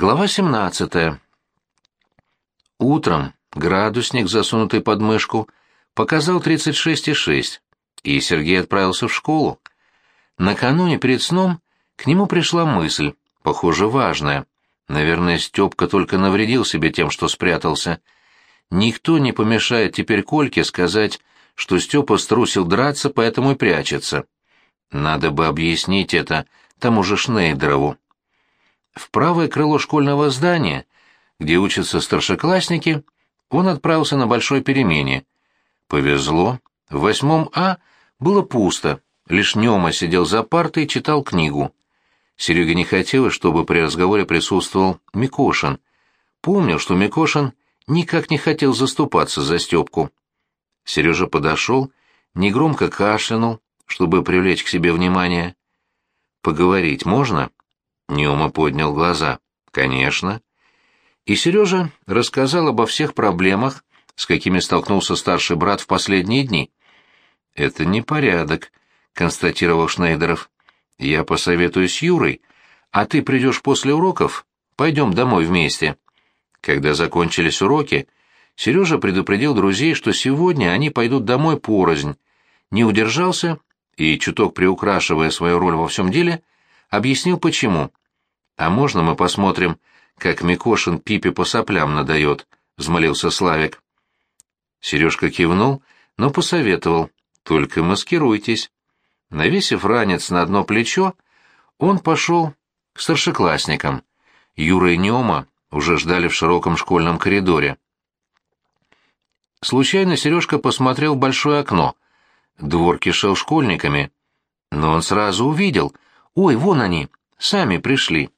Глава 17. Утром градусник, засунутый под мышку, показал 36,6, и Сергей отправился в школу. Накануне перед сном к нему пришла мысль, похоже, важная. Наверное, Степка только навредил себе тем, что спрятался. Никто не помешает теперь Кольке сказать, что Степа струсил драться, поэтому и прячется. Надо бы объяснить это тому же Шнейдерову в правое крыло школьного здания, где учатся старшеклассники, он отправился на большой перемене. Повезло. В восьмом А было пусто, лишь Нема сидел за партой и читал книгу. Сереге не хотелось, чтобы при разговоре присутствовал Микошин. Помнил, что Микошин никак не хотел заступаться за Степку. Сережа подошел, негромко кашлянул, чтобы привлечь к себе внимание. «Поговорить можно?» Нюма поднял глаза. «Конечно». И Сережа рассказал обо всех проблемах, с какими столкнулся старший брат в последние дни. «Это непорядок», — констатировал Шнейдеров. «Я посоветуюсь с Юрой, а ты придешь после уроков, пойдем домой вместе». Когда закончились уроки, Сережа предупредил друзей, что сегодня они пойдут домой порознь. Не удержался и, чуток приукрашивая свою роль во всем деле, объяснил почему. «А можно мы посмотрим, как Микошин Пипе по соплям надает?» — взмолился Славик. Сережка кивнул, но посоветовал. «Только маскируйтесь». Навесив ранец на одно плечо, он пошел к старшеклассникам. Юра и Нема уже ждали в широком школьном коридоре. Случайно Сережка посмотрел в большое окно. Двор кишел школьниками. Но он сразу увидел. «Ой, вон они, сами пришли».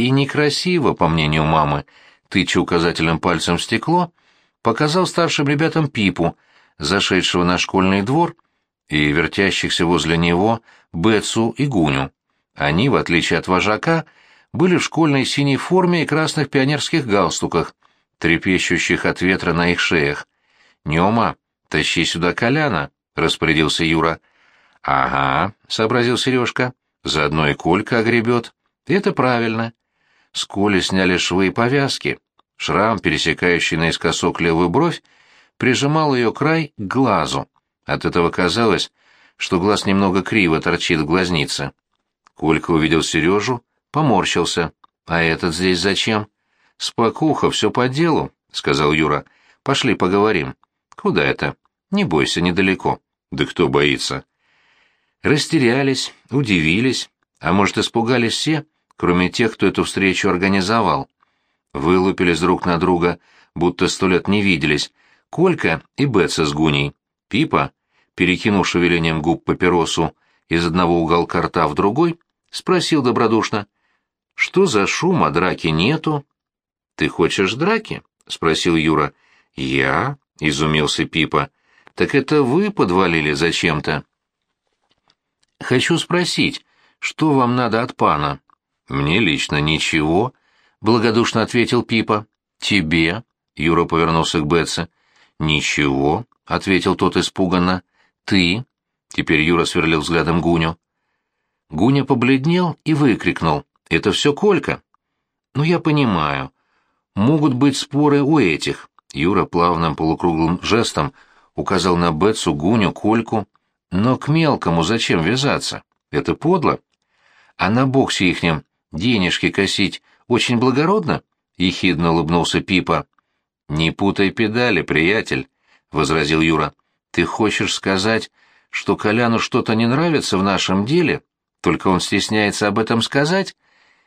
И некрасиво, по мнению мамы, тыча указательным пальцем в стекло, показал старшим ребятам Пипу, зашедшего на школьный двор, и вертящихся возле него Бетсу и Гуню. Они, в отличие от вожака, были в школьной синей форме и красных пионерских галстуках, трепещущих от ветра на их шеях. «Нема, тащи сюда Коляна», — распорядился Юра. «Ага», — сообразил Сережка, — «заодно и Колька огребет». «Это правильно. С Коли сняли швы и повязки. Шрам, пересекающий наискосок левую бровь, прижимал ее край к глазу. От этого казалось, что глаз немного криво торчит в глазнице. Колька увидел Сережу, поморщился. «А этот здесь зачем?» «Спокуха, все по делу», — сказал Юра. «Пошли поговорим». «Куда это?» «Не бойся, недалеко». «Да кто боится?» Растерялись, удивились, а может, испугались все, кроме тех, кто эту встречу организовал. Вылупились друг на друга, будто сто лет не виделись, Колька и Бетса с Гуней. Пипа, перекинув шевелением губ папиросу из одного уголка рта в другой, спросил добродушно, «Что за шум, а драки нету?» «Ты хочешь драки?» — спросил Юра. «Я?» — изумился Пипа. «Так это вы подвалили зачем-то?» «Хочу спросить, что вам надо от пана?» «Мне лично ничего», — благодушно ответил Пипа. «Тебе?» — Юра повернулся к Бетсе. «Ничего», — ответил тот испуганно. «Ты?» — теперь Юра сверлил взглядом Гуню. Гуня побледнел и выкрикнул. «Это все Колька?» «Ну, я понимаю. Могут быть споры у этих». Юра плавным полукруглым жестом указал на Бетсу, Гуню, Кольку. «Но к мелкому зачем вязаться? Это подло. А на боксе ихнем денежки косить очень благородно?» — ехидно улыбнулся Пипа. «Не путай педали, приятель», — возразил Юра. «Ты хочешь сказать, что Коляну что-то не нравится в нашем деле, только он стесняется об этом сказать?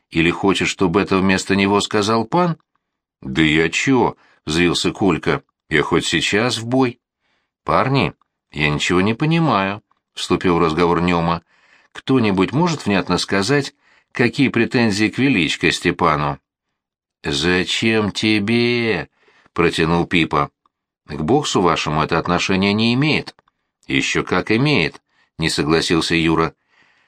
Или хочешь, чтобы это вместо него сказал пан?» «Да я чё?» — взвился Колька. «Я хоть сейчас в бой». «Парни, я ничего не понимаю», — вступил в разговор Нема. «Кто-нибудь может внятно сказать, Какие претензии к величко Степану? «Зачем тебе?» — протянул Пипа. «К боксу вашему это отношение не имеет». «Еще как имеет», — не согласился Юра.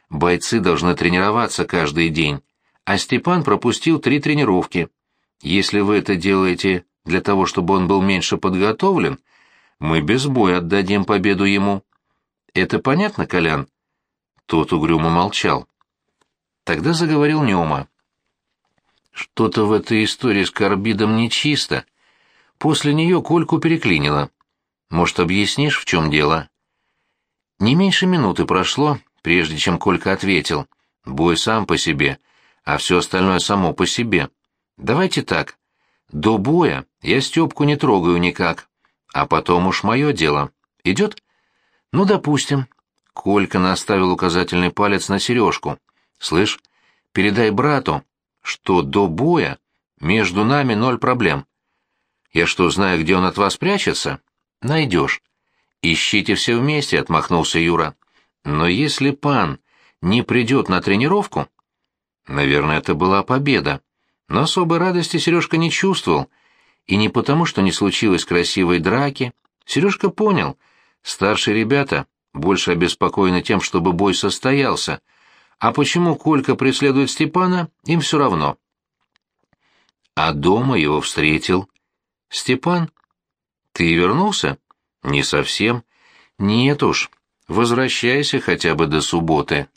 «Бойцы должны тренироваться каждый день, а Степан пропустил три тренировки. Если вы это делаете для того, чтобы он был меньше подготовлен, мы без боя отдадим победу ему. Это понятно, Колян?» Тот угрюмо молчал. Тогда заговорил Нема. Что-то в этой истории с Карбидом нечисто. После нее Кольку переклинило. Может, объяснишь, в чем дело?» Не меньше минуты прошло, прежде чем Колька ответил. «Бой сам по себе, а все остальное само по себе. Давайте так. До боя я Степку не трогаю никак, а потом уж мое дело. Идет?» «Ну, допустим». Колька наставил указательный палец на сережку. «Слышь, передай брату, что до боя между нами ноль проблем. Я что, знаю, где он от вас прячется? Найдешь. Ищите все вместе, — отмахнулся Юра. Но если пан не придет на тренировку... Наверное, это была победа. Но особой радости Сережка не чувствовал. И не потому, что не случилось красивой драки. Сережка понял. Старшие ребята больше обеспокоены тем, чтобы бой состоялся. А почему Колька преследует Степана, им все равно. А дома его встретил. Степан? Ты вернулся? Не совсем. Нет уж. Возвращайся хотя бы до субботы.